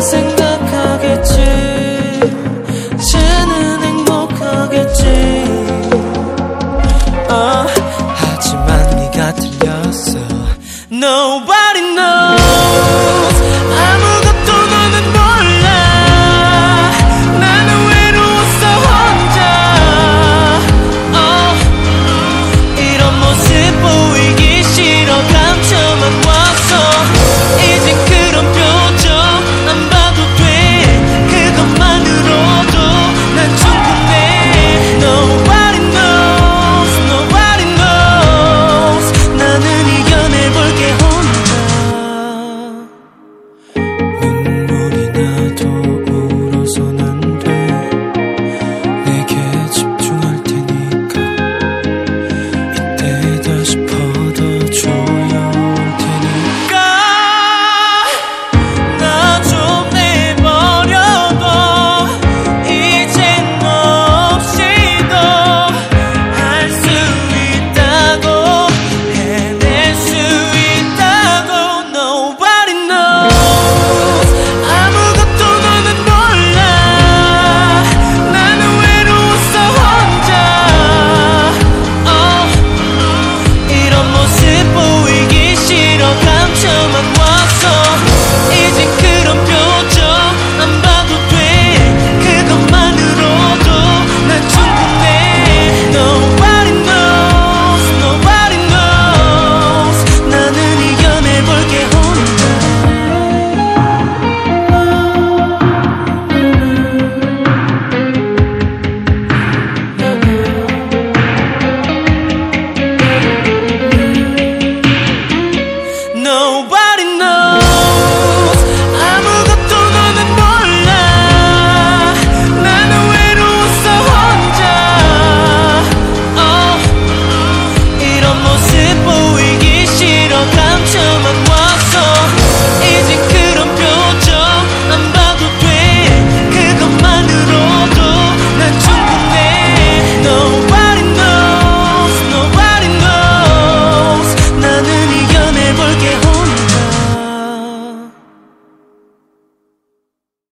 생각하겠지. 쟤는 행복하겠지. 어, 하지만 네가 틀렸어. Nobody